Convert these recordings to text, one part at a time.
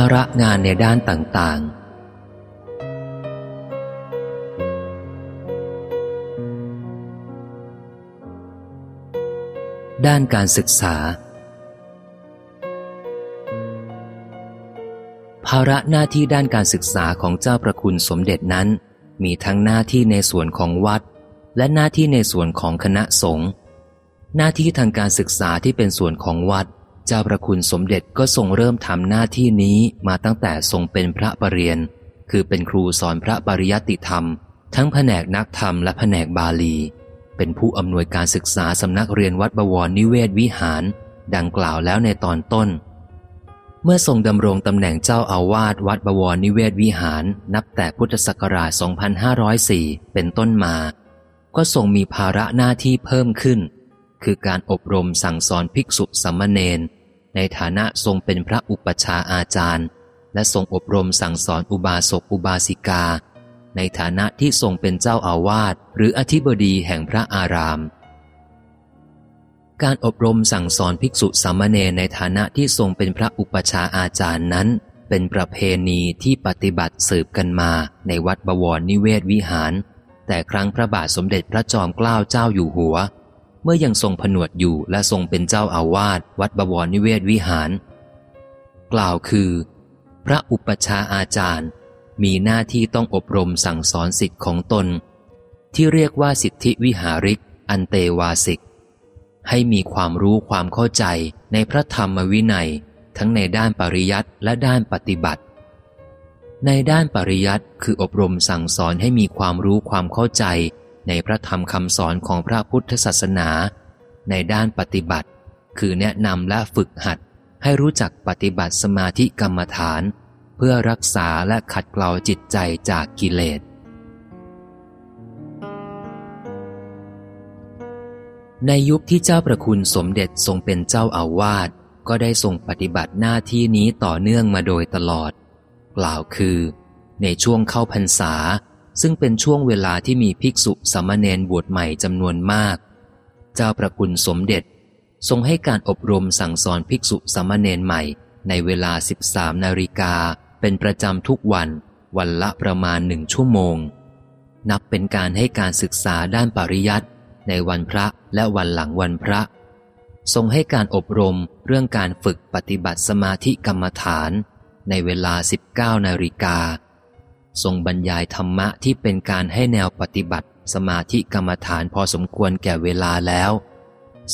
าระงานในด้านต่าง ๆด้านการศึกษา ภาระหน้าที่ด้านการศึกษาของเจ้าประคุณสมเด็จนั้น มีทั้งหน้าที่ในส่วนของวัด และหน้าที่ในส่วนของคณะสงฆ์หน้าที่ทางการศึกษาที่เป็นส่วนของวัด เจ้าประคุณสมเด็จก็ทรงเริ่มทำหน้าที่นี้มาตั้งแต่ทรงเป็นพระปรริญญาคือเป็นครูสอนพระปริยัติธรรม ทั้งแผนกนักธรรมและแผนกบาลี เป็นผู้อำนวยการศึกษาสำนักเรียนวัดบวรนิเวศวิหาร ดังกล่าวแล้วในตอนต้น เมื่อทรงดำรงตำแหน่งเจ้าอาวาสวัดบวรนิเวศวิหาร นับแต่พุทธศักราช 2504 เป็นต้นมา ก็ทรงมีภาระหน้าที่เพิ่มขึ้น คือการอบรมสั่งสอนภิกษุสัมมเนนในฐานะทรงเป็นพระอุปชาอาจารย์ และทรงอบรมสั่งสอนอุบาสกอุบาสิกา ในฐานะที่ทรงเป็นเจ้าอาวาสหรืออธิบดีแห่งพระอาราม การอบรมสั่งสอนภิกษุสามเณรในฐานะที่ทรงเป็นพระอุปชาอาจารย์นั้น เป็นประเพณีที่ปฏิบัติสืบกันมาในวัดบวรนิเวศวิหาร แต่ครั้งพระบาทสมเด็จพระจอมเกล้าเจ้าอยู่หัว เมื่อยังทรงผนวดอยู่และทรงเป็นเจ้าอาวาสวัดบวรนิเวศวิหาร กล่าวคือ พระอุปชาอาจารย์ มีหน้าที่ต้องอบรมสั่งสอนสิทธิ์ของตน ที่เรียกว่าสิทธิวิหาริก อันเตวาสิก ให้มีความรู้ความเข้าใจในพระธรรมวินัย ทั้งในด้านปริยัติและด้านปฏิบัติ ในด้านปริยัติคืออบรมสั่งสอนให้มีความรู้ความเข้าใจ ในพระธรรมคำสอนของพระพุทธศาสนา ในด้านปฏิบัติ คือแนะนำและฝึกหัดให้รู้จักปฏิบัติสมาธิกรรมฐาน เพื่อรักษาและขัดเกลาจิตใจจากกิเลส ในยุคที่เจ้าประคุณสมเด็จทรงเป็นเจ้าอาวาสก็ได้ทรงปฏิบัติหน้าที่นี้ต่อเนื่องมาโดยตลอด กล่าวคือ ในช่วงเข้าพรรษา ซึ่งเป็นช่วงเวลาที่มีภิกษุสามเณรบวชใหม่จำนวนมาก เจ้าประคุณสมเด็จ ทรงให้การอบรมสั่งสอนภิกษุสามเณรใหม่ ในเวลา 13 นาฬิกาเป็นประจำทุกวัน วันละประมาณหนึ่งชั่วโมง นับเป็นการให้การศึกษาด้านปริยัติในวันพระและวันหลังวันพระ ทรงให้การอบรมเรื่องการฝึกปฏิบัติสมาธิกรรมฐาน ในเวลา 19 นาฬิกา ทรงบรรยายธรรมะที่เป็นการให้แนวปฏิบัติ สมาธิกรรมฐานพอสมควรแก่เวลาแล้ว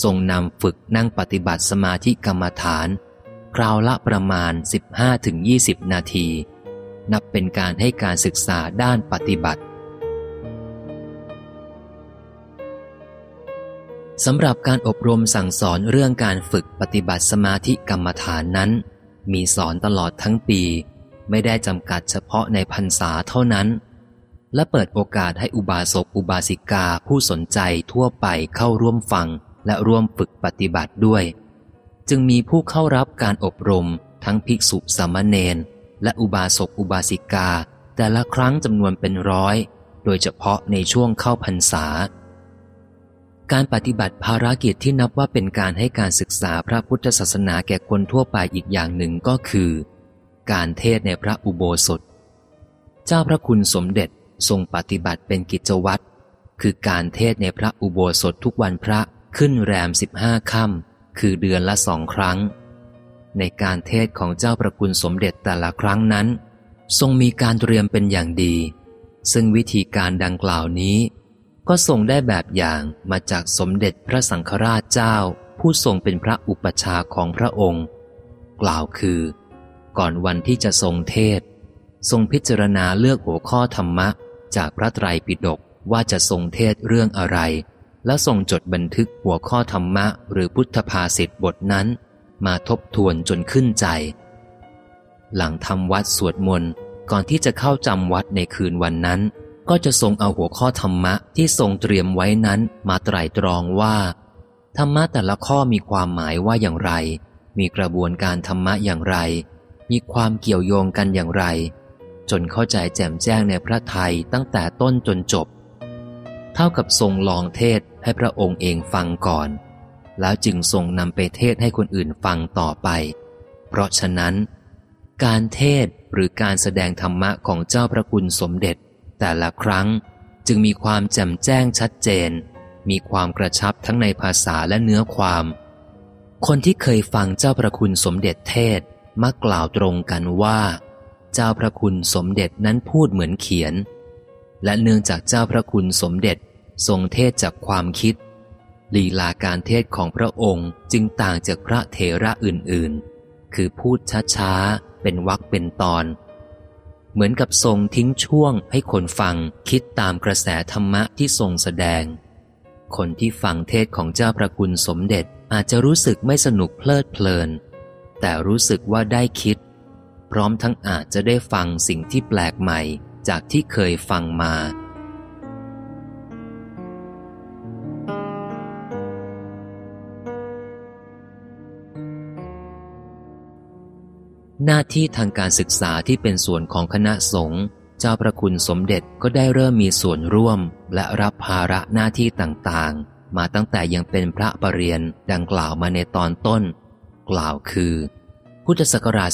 ทรงนำฝึกนั่งปฏิบัติสมาธิกรรมฐาน คราวละประมาณ 15-20 นาที นับเป็นการให้การศึกษาด้านปฏิบัติสำหรับการอบรมสั่งสอนเรื่องการฝึกปฏิบัติสมาธิกรรมฐานนั้น มีสอนตลอดทั้งปี ไม่ได้จำกัดเฉพาะในพรรษาเท่านั้น และเปิดโอกาสให้อุบาสกอุบาสิกาผู้สนใจทั่วไปเข้าร่วมฟังและร่วมฝึกปฏิบัติด้วย จึงมีผู้เข้ารับการอบรมทั้งภิกษุสามเณรและอุบาสกอุบาสิกา แต่ละครั้งจำนวนเป็นร้อย โดยเฉพาะในช่วงเข้าพรรษา การปฏิบัติภารกิจที่นับว่าเป็นการให้การศึกษาพระพุทธศาสนาแก่คนทั่วไปอีกอย่างหนึ่งก็คือ การเทศในพระอุโบสถ เจ้าพระคุณสมเด็จทรงปฏิบัติเป็นกิจวัตร คือการเทศในพระอุโบสถทุกวันพระขึ้นแรมสิบห้าค่ำคือเดือนละสองครั้ง ในการเทศของเจ้าพระคุณสมเด็จแต่ละครั้งนั้น ทรงมีการเตรียมเป็นอย่างดี ซึ่งวิธีการดังกล่าวนี้ ก็ทรงได้แบบอย่างมาจากสมเด็จพระสังฆราชเจ้า ผู้ทรงเป็นพระอุปชาของพระองค์ กล่าวคือ ก่อนวันที่จะทรงเทศ ทรงพิจารณาเลือกหัวข้อธรรมะ จากพระไตรปิฎกว่าจะทรงเทศเรื่องอะไร แล้วทรงจดบันทึกหัวข้อธรรมะ หรือพุทธภาษิตบทนั้น มาทบทวนจนขึ้นใจ หลังทำวัดสวดมนต์ก่อนที่จะเข้าจำวัดในคืนวันนั้น ก็จะทรงเอาหัวข้อธรรมะที่ทรงเตรียมไว้นั้นมาไตรตรองว่า ธรรมะแต่ละข้อมีความหมายว่าอย่างไร มีกระบวนการธรรมะอย่างไร มีความเกี่ยวโยงกันอย่างไร จนเข้าใจแจ่มแจ้งในพระไทยตั้งแต่ต้นจนจบ เท่ากับทรงลองเทศให้พระองค์เองฟังก่อน แล้วจึงทรงนำไปเทศให้คนอื่นฟังต่อไป เพราะฉะนั้น การเทศหรือการแสดงธรรมะของเจ้าพระคุณสมเด็จ แต่ละครั้งจึงมีความแจ่มแจ้งชัดเจน มีความกระชับทั้งในภาษาและเนื้อความ คนที่เคยฟังเจ้าพระคุณสมเด็จเทศ มักกล่าวตรงกันว่า เจ้าพระคุณสมเด็จนั้นพูดเหมือนเขียน และเนื่องจากเจ้าพระคุณสมเด็จทรงเทศจากความคิด ลีลาการเทศของพระองค์จึงต่างจากพระเถระอื่นๆ คือพูดช้าๆ เป็นวักเป็นตอน เหมือนกับทรงทิ้งช่วงให้คนฟังคิดตามกระแสธรรมะที่ทรงแสดง คนที่ฟังเทศของเจ้าพระคุณสมเด็จอาจจะรู้สึกไม่สนุกเพลิดเพลิน แต่รู้สึกว่าได้คิด พร้อมทั้งอาจจะได้ฟังสิ่งที่แปลกใหม่จากที่เคยฟังมา หน้าที่ทางการศึกษาที่เป็นส่วนของคณะสงฆ์เจ้าประคุณสมเด็จก็ได้เริ่มมีส่วนร่วม และรับภาระหน้าที่ต่างๆ มาตั้งแต่ยังเป็นพระปรริญญาดังกล่าวมาในตอนต้น กล่าวคือ พุทธศักราช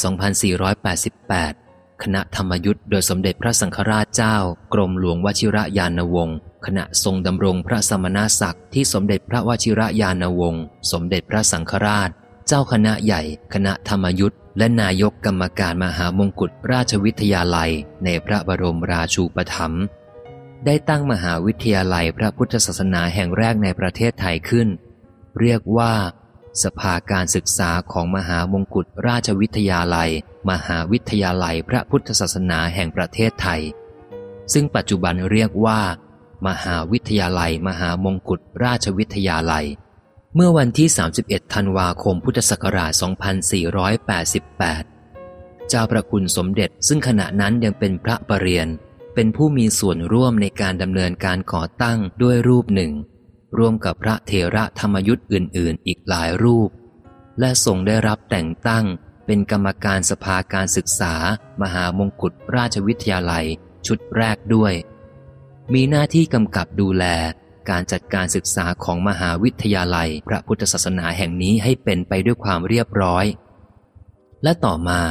2488 คณะธรรมยุทธ์โดยสมเด็จพระสังฆราชเจ้า กรมหลวงวชิระยานวงศ์ขณะทรงดำรงพระสมณศักดิ์ที่สมเด็จพระวชิระยานวงศ์สมเด็จพระสังฆราช เจ้าคณะใหญ่ คณะธรรมยุทธ์และนายกกรรมการมหามงกุฎราชวิทยาลัย ในพระบรมราชูปถัมภ์ได้ตั้งมหาวิทยาลัยพระพุทธศาสนาแห่งแรกในประเทศไทยขึ้น เรียกว่า สภาการศึกษาของมหามงกุฎราชวิทยาลัย มหาวิทยาลัยพระพุทธศาสนาแห่งประเทศไทย ซึ่งปัจจุบันเรียกว่า มหาวิทยาลัย มหามงกุฎราชวิทยาลัย เมื่อวันที่ 31 ธันวาคมพุทธศักราช 2488 เจ้าประคุณสมเด็จซึ่งขณะนั้นยังเป็นพระปรริยน เป็นผู้มีส่วนร่วมในการดำเนินการก่อตั้งด้วยรูปหนึ่ง ร่วมกับพระเทระธรรมยุทธ์อื่น ๆ อีกหลายรูป และทรงได้รับแต่งตั้งเป็นกรรมการสภาการศึกษา มหามงกุฎราชวิทยาลัย ชุดแรกด้วย มีหน้าที่กำกับดูแลการจัดการศึกษาของมหาวิทยาลัยพระพุทธศาสนาแห่งนี้ให้เป็นไปด้วยความเรียบร้อย และต่อมา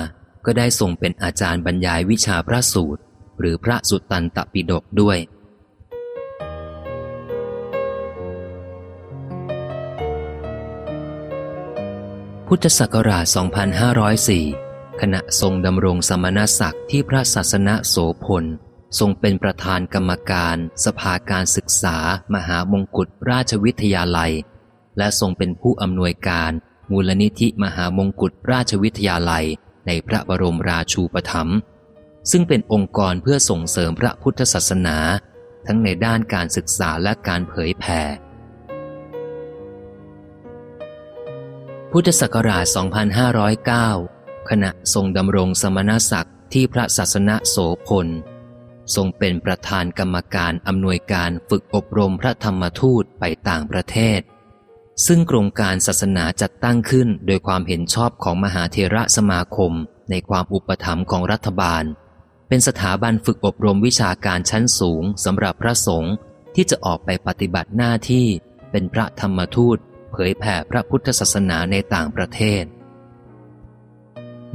ก็ได้ทรงเป็นอาจารย์บรรยายวิชาพระสูตร หรือพระสุตตันตปิฎกด้วย พุทธศักราช 2504 ขณะทรงดำรงสมณศักดิ์ที่พระศาสนาโสพล ทรงเป็นประธานกรรมการ สภาการศึกษา มหามงกุฎราชวิทยาลัย และทรงเป็นผู้อำนวยการ มูลนิธิมหามงกุฎราชวิทยาลัย ในพระบรมราชูปถัมภ์ซึ่งเป็นองค์กรเพื่อส่งเสริมพระพุทธศาสนา ทั้งในด้านการศึกษาและการเผยแผ่ พุทธศักราช 2509 ขณะทรงดำรงสมณศักดิ์ที่พระศาสนาโสพล ทรงเป็นประธานกรรมการอำนวยการฝึกอบรมพระธรรมทูตไปต่างประเทศ ซึ่งโครงการศาสนาจัดตั้งขึ้นโดยความเห็นชอบของมหาเทระสมาคมในความอุปถัมภ์ของรัฐบาล เป็นสถาบันฝึกอบรมวิชาการชั้นสูงสำหรับพระสงฆ์ที่จะออกไปปฏิบัติหน้าที่เป็นพระธรรมทูต เผยแผ่พระพุทธศาสนาในต่างประเทศ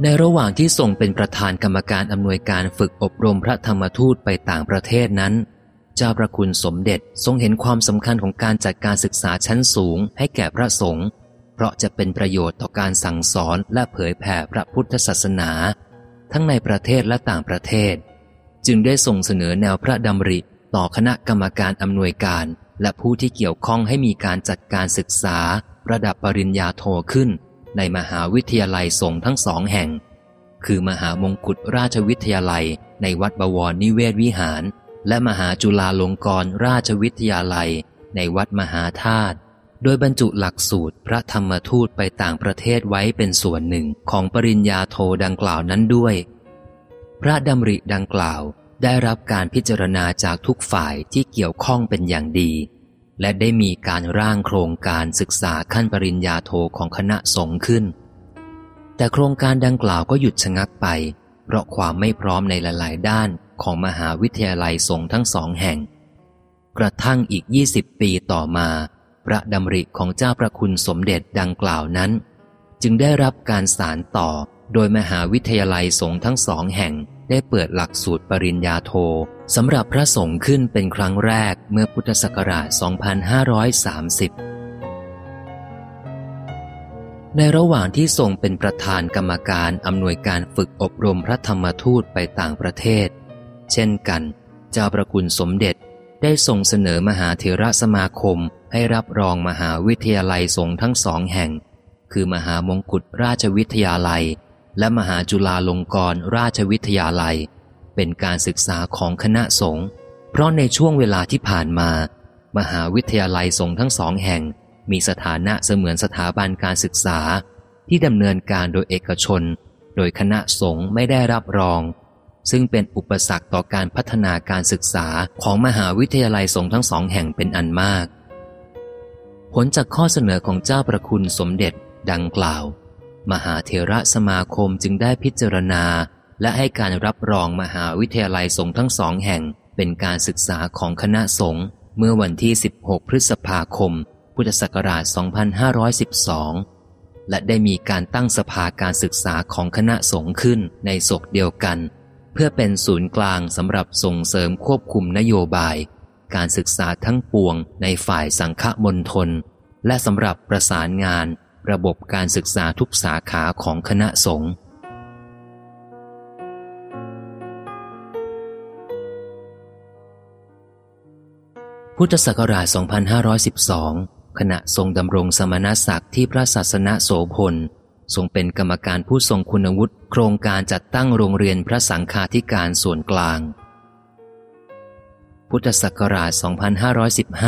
ในระหว่างที่ทรงเป็นประธานกรรมการอำนวยการฝึกอบรมพระธรรมทูตไปต่างประเทศนั้น เจ้าประคุณสมเด็จทรงเห็นความสำคัญของการจัดการศึกษาชั้นสูงให้แก่พระสงฆ์เพราะจะเป็นประโยชน์ต่อการสั่งสอนและเผยแผ่พระพุทธศาสนา ทั้งในประเทศและต่างประเทศ จึงได้ส่งเสนอแนวพระดำริต่อคณะกรรมการอำนวยการ และผู้ที่เกี่ยวข้องให้มีการจัดการศึกษา ระดับปริญญาโทขึ้น ในมหาวิทยาลัยสงฆ์ทั้งสองแห่ง คือมหามงกุฎราชวิทยาลัย ในวัดบวรนิเวศวิหาร และมหาจุฬาลงกรณราชวิทยาลัย ในวัดมหาธาตุโดยบรรจุหลักสูตรพระธรรมทูตไปต่างประเทศไว้เป็นส่วนหนึ่งของปริญญาโทดังกล่าวนั้นด้วย พระดำริดังกล่าว ได้รับการพิจารณาจากทุกฝ่ายที่เกี่ยวข้องเป็นอย่างดี และได้มีการร่างโครงการศึกษาขั้นปริญญาโทของคณะสงฆ์ขึ้น แต่โครงการดังกล่าวก็หยุดชะงักไป เพราะความไม่พร้อมในหลาย ๆ ด้านของมหาวิทยาลัยสงฆ์ทั้งสองแห่ง กระทั่งอีก 20 ปีต่อมา พระดำริของเจ้าประคุณสมเด็จดังกล่าวนั้น จึงได้รับการสารต่อโดยมหาวิทยาลัยสงฆ์ทั้งสองแห่ง ได้เปิดหลักสูตรปริญญาโทสำหรับพระสงฆ์ขึ้นเป็นครั้งแรกเมื่อพุทธศักราช 2530 ในระหว่างที่ทรงเป็นประธานกรรมการอำนวยการฝึกอบรมพระธรรมทูตไปต่างประเทศ เช่นกัน เจ้าประคุณสมเด็จได้ทรงเสนอมหาเถระสมาคมให้รับรองมหาวิทยาลัยสงฆ์ทั้งสองแห่ง คือมหามงกุฎราชวิทยาลัย และมหาจุฬาลงกรณราชวิทยาลัย เป็นการศึกษาของคณะสงฆ์เพราะในช่วงเวลาที่ผ่านมา มหาวิทยาลัยสงฆ์ทั้งสองแห่ง มีสถานะเสมือนสถาบันการศึกษา ที่ดำเนินการโดยเอกชน โดยคณะสงฆ์ไม่ได้รับรอง ซึ่งเป็นอุปสรรคต่อการพัฒนาการศึกษาของมหาวิทยาลัยสงฆ์ทั้งสองแห่งเป็นอันมาก ผลจากข้อเสนอของเจ้าประคุณสมเด็จดังกล่าว มหาเถระสมาคมจึงได้พิจารณา และให้การรับรองมหาวิทยาลัยสงฆ์ทั้งสองแห่ง เป็นการศึกษาของคณะสงฆ์เมื่อวันที่ 16 พฤษภาคม พุทธศักราช 2512 และได้มีการตั้งสภาการศึกษาของคณะสงฆ์ขึ้นในศกเดียวกัน เพื่อเป็นศูนย์กลางสำหรับส่งเสริมควบคุมนโยบาย การศึกษาทั้งปวงในฝ่ายสังฆมณฑลและสำหรับประสานงาน ระบบการศึกษาทุกสาขาของคณะสงฆ์พุทธศักราช 2512 ขณะทรงดำรงสมณศักดิ์ที่พระศาสนาโสพล ทรงเป็นกรรมการผู้ทรงคุณวุฒิโครงการจัดตั้งโรงเรียนพระสังฆาธิการส่วนกลางพุทธศักราช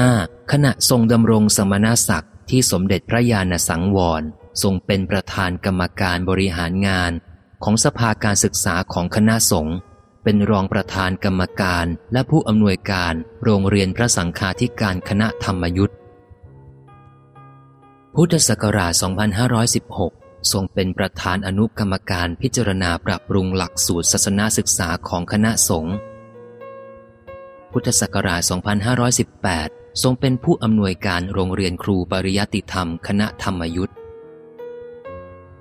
2515 ขณะทรงดำรงสมณศักดิ์ ที่สมเด็จพระญาณสังวรทรงเป็นประธานกรรมการบริหารงาน ของสภาการศึกษาของคณะสงฆ์เป็นรองประธานกรรมการและผู้อำนวยการโรงเรียนพระสังฆาธิการคณะธรรมยุทธพุทธศักราช 2516 ทรงเป็นประธานอนุกรรมการพิจารณาปรับปรุงหลักสูตรศาสนาศึกษาของคณะสงฆ์พุทธศักราช 2518 ทรงเป็นผู้อำนวยการโรงเรียนครูปริยติธรรม คณะธรรมยุทธ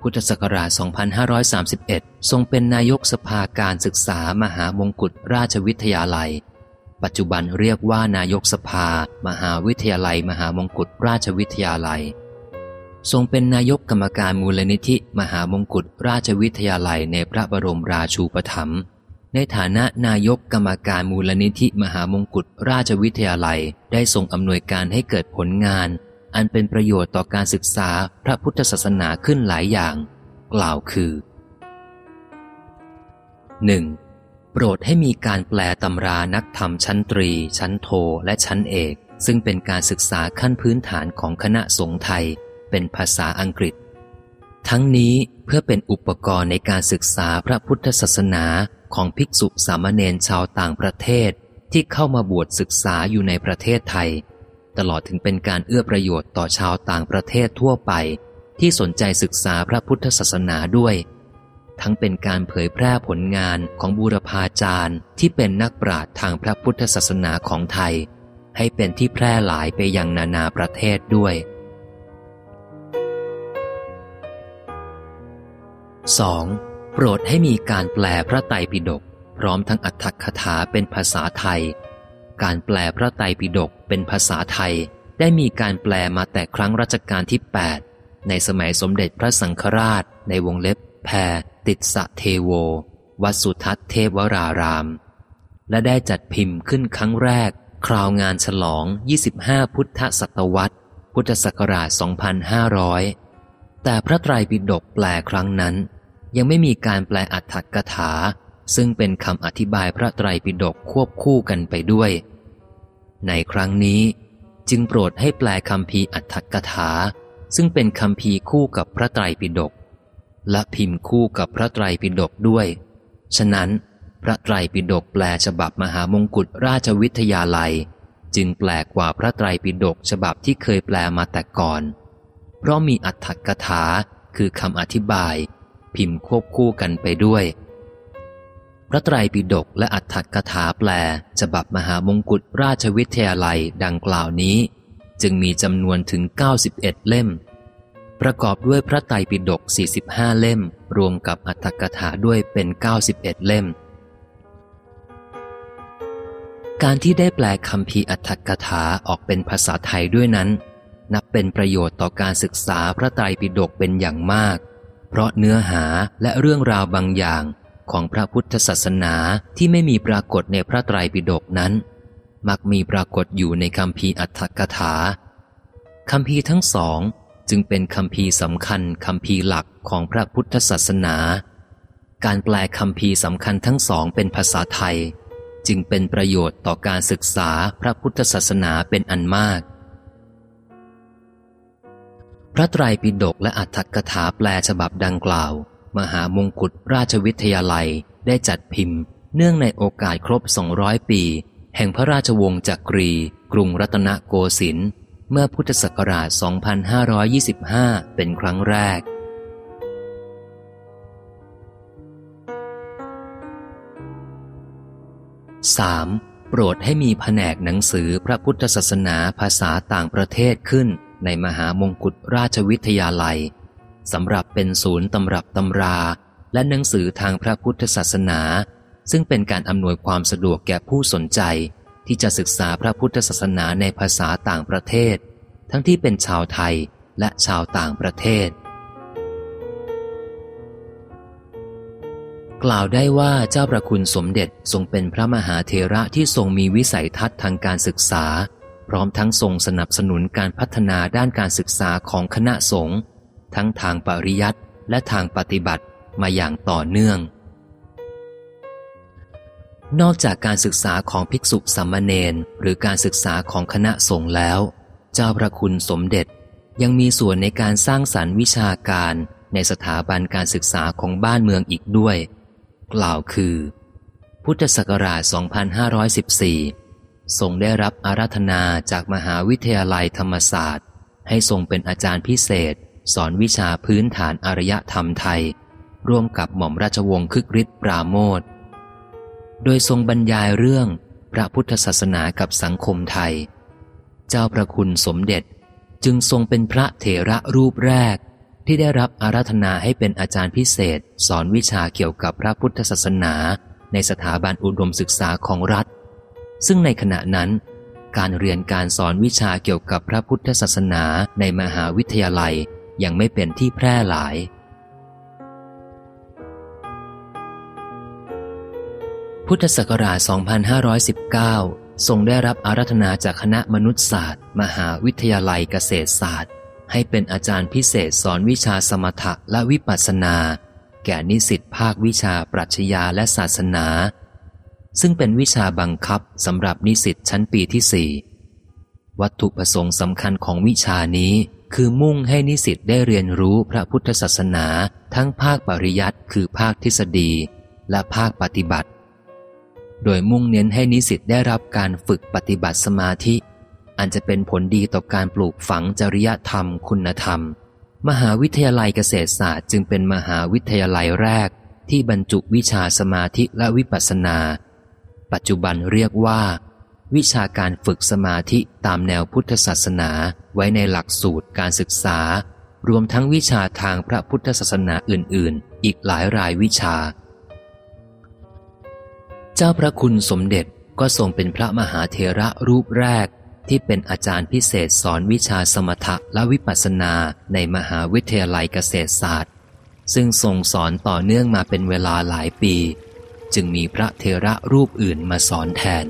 พุทธศักราช 2531 ทรงเป็นนายกสภาการศึกษามหามงกุฎราชวิทยาลัย ปัจจุบันเรียกว่านายกสภา มหาวิทยาลัย มหามงกุฎราชวิทยาลัย ทรงเป็นนายกกรรมการมูลนิธิ มหามงกุฎราชวิทยาลัยในพระบรมราชูปถัมภ์ ในฐานะนายกกรรมการมูลนิธิมหามงกุฎราชวิทยาลัยได้ทรงอำนวยการให้เกิดผลงาน อันเป็นประโยชน์ต่อการศึกษาพระพุทธศาสนาขึ้นหลายอย่าง กล่าวคือ 1. โปรดให้มีการแปลตำรานักธรรมชั้นตรี ชั้นโทและชั้นเอก ซึ่งเป็นการศึกษาขั้นพื้นฐานของคณะสงฆ์ไทย เป็นภาษาอังกฤษ ทั้งนี้เพื่อเป็นอุปกรณ์ในการศึกษาพระพุทธศาสนา ของภิกษุสามเณรชาวต่างประเทศที่เข้ามาบวชศึกษาอยู่ในประเทศไทย ตลอดถึงเป็นการเอื้อประโยชน์ต่อชาวต่างประเทศทั่วไป ที่สนใจศึกษาพระพุทธศาสนาด้วย ทั้งเป็นการเผยแพร่ผลงานของบูรพาจารย์ที่เป็นนักปราชญ์ทางพระพุทธศาสนาของไทย ให้เป็นที่แพร่หลายไปยังนานาประเทศด้วย 2. โปรดให้มีการแปลพระไตรปิฎกพร้อมทั้งอัตถคถาเป็นภาษาไทย การแปลพระไตรปิฎกเป็นภาษาไทย ได้มีการแปลมาแต่ครั้งรัชกาลที่ 8 ในสมัยสมเด็จพระสังฆราช ในวงเล็บแพรติดสะเทโว วัดสุทัศน์เทวราราม และได้จัดพิมพ์ขึ้นครั้งแรก คราวงานฉลอง 25 พุทธศตวรรษ พุทธศักราช 2500 แต่พระไตรปิฎกแปลครั้งนั้น ยังไม่มีการแปลอัฏฐกถา ซึ่งเป็นคำอธิบายพระไตรปิฎกควบคู่กันไปด้วย ในครั้งนี้จึงโปรดให้แปลคำพีอัฏฐกถา ซึ่งเป็นคำพีคู่กับพระไตรปิฎกและพิมพ์คู่กับพระไตรปิฎกด้วย ฉะนั้น พระไตรปิฎกแปลฉบับมหามงกุฎราชวิทยาลัย จึงแปลกกว่าพระไตรปิฎกฉบับที่เคยแปลมาแต่ก่อน เพราะมีอัฏฐกถาคือคำอธิบาย พิมพ์ควบคู่กันไปด้วย พระไตรปิฎกและอัฏฐกถาแปลฉบับมหามงกุฎราชวิทยาลัยดังกล่าวนี้ จึงมีจำนวนถึง 91 เล่ม ประกอบด้วยพระไตรปิฎก45 เล่ม รวมกับอัตถกถาด้วยเป็น 91 เล่มการที่ได้แปลคำพีอัตถกถาออกเป็นภาษาไทยด้วยนั้น นับเป็นประโยชน์ต่อการศึกษาพระไตรปิฎกเป็นอย่างมาก เพราะเนื้อหาและเรื่องราวบางอย่างของพระพุทธศาสนาที่ไม่มีปรากฏในพระไตรปิฎกนั้น มักมีปรากฏอยู่ในคำพีอัตถกถาคำพีทั้งสองจึงเป็นคำพีสำคัญคำพีหลักของพระพุทธศาสนา การแปลคำพีสำคัญทั้งสองเป็นภาษาไทย จึงเป็นประโยชน์ต่อการศึกษาพระพุทธศาสนาเป็นอันมาก พระไตรปิฎกและอัตถกถาแปลฉบับดังกล่าว มหามงกุฎราชวิทยาลัยได้จัดพิมพ์ เนื่องในโอกาสครบ 200 ปี แห่งพระราชวงศ์จักรี กรุงรัตนโกสินทร์เมื่อพุทธศักราช 2525 เป็นครั้งแรก 3. โปรดให้มีแผนกหนังสือพระพุทธศาสนาภาษาต่างประเทศขึ้น ในมหามงกุฎราชวิทยาลัยสำหรับเป็นศูนย์ตำรับตำรา และหนังสือทางพระพุทธศาสนา ซึ่งเป็นการอำนวยความสะดวกแก่ผู้สนใจ ที่จะศึกษาพระพุทธศาสนาในภาษาต่างประเทศ ทั้งที่เป็นชาวไทยและชาวต่างประเทศ กล่าวได้ว่าเจ้าประคุณสมเด็จทรงเป็นพระมหาเทระที่ทรงมีวิสัยทัศน์ทางการศึกษา พร้อมทั้งทรงสนับสนุนการพัฒนาด้านการศึกษาของคณะสงฆ์ทั้งทางปริยัติและทางปฏิบัติมาอย่างต่อเนื่อง นอกจากการศึกษาของภิกษุสัมมาเนนหรือการศึกษาของคณะสงฆ์แล้ว เจ้าพระคุณสมเด็จยังมีส่วนในการสร้างสรรค์วิชาการในสถาบันการศึกษาของบ้านเมืองอีกด้วย กล่าวคือ พุทธศักราช 2514 ทรงได้รับอาราธนาจากมหาวิทยาลัยธรรมศาสตร์ ให้ทรงเป็นอาจารย์พิเศษ สอนวิชาพื้นฐานอารยธรรมไทย ร่วมกับหม่อมราชวงศ์คึกฤทธิ์ปราโมทโดยทรงบรรยายเรื่องพระพุทธศาสนากับสังคมไทย เจ้าพระคุณสมเด็จจึงทรงเป็นพระเถระรูปแรก ที่ได้รับอาราธนาให้เป็นอาจารย์พิเศษ สอนวิชาเกี่ยวกับพระพุทธศาสนา ในสถาบันอุดมศึกษาของรัฐ ซึ่งในขณะนั้น การเรียนการสอนวิชาเกี่ยวกับพระพุทธศาสนาในมหาวิทยาลัยยังไม่เป็นที่แพร่หลาย พุทธศักราช 2519 ทรงได้รับอารัธนาจากคณะมนุษยศาสตร์ มหาวิทยาลัยเกษตรศาสตร์ ให้เป็นอาจารย์พิเศษสอนวิชาสมถะและวิปัสสนา แก่นิสิตภาควิชาปรัชญาและศาสนา ซึ่งเป็นวิชาบังคับสำหรับนิสิตชั้นปีที่สี่วัตถุประสงค์สำคัญของวิชานี้คือมุ่งให้นิสิตได้เรียนรู้พระพุทธศาสนาทั้งภาคปริยัติคือภาคทฤษฎี และภาคปฏิบัติ โดยมุ่งเน้นให้นิสิตได้รับการฝึกปฏิบัติสมาธิ อันจะเป็นผลดีต่อการปลูกฝังจริยธรรมคุณธรรม มหาวิทยาลัยเกษตรศาสตร์จึงเป็นมหาวิทยาลัยแรก ที่บรรจุวิชาสมาธิและวิปัสสนา ปัจจุบันเรียกว่า วิชาการฝึกสมาธิตามแนวพุทธศาสนาไว้ในหลักสูตรการศึกษา รวมทั้งวิชาทางพระพุทธศาสนาอื่น ๆ อีกหลายรายวิชา เจ้าพระคุณสมเด็จก็ทรงเป็นพระมหาเทระรูปแรกที่เป็นอาจารย์พิเศษสอนวิชาสมถะและวิปัสสนาในมหาวิทยาลัยเกษตรศาสตร์ ซึ่งทรงสอนต่อเนื่องมาเป็นเวลาหลายปี จึงมีพระเทระรูปอื่นมาสอนแทน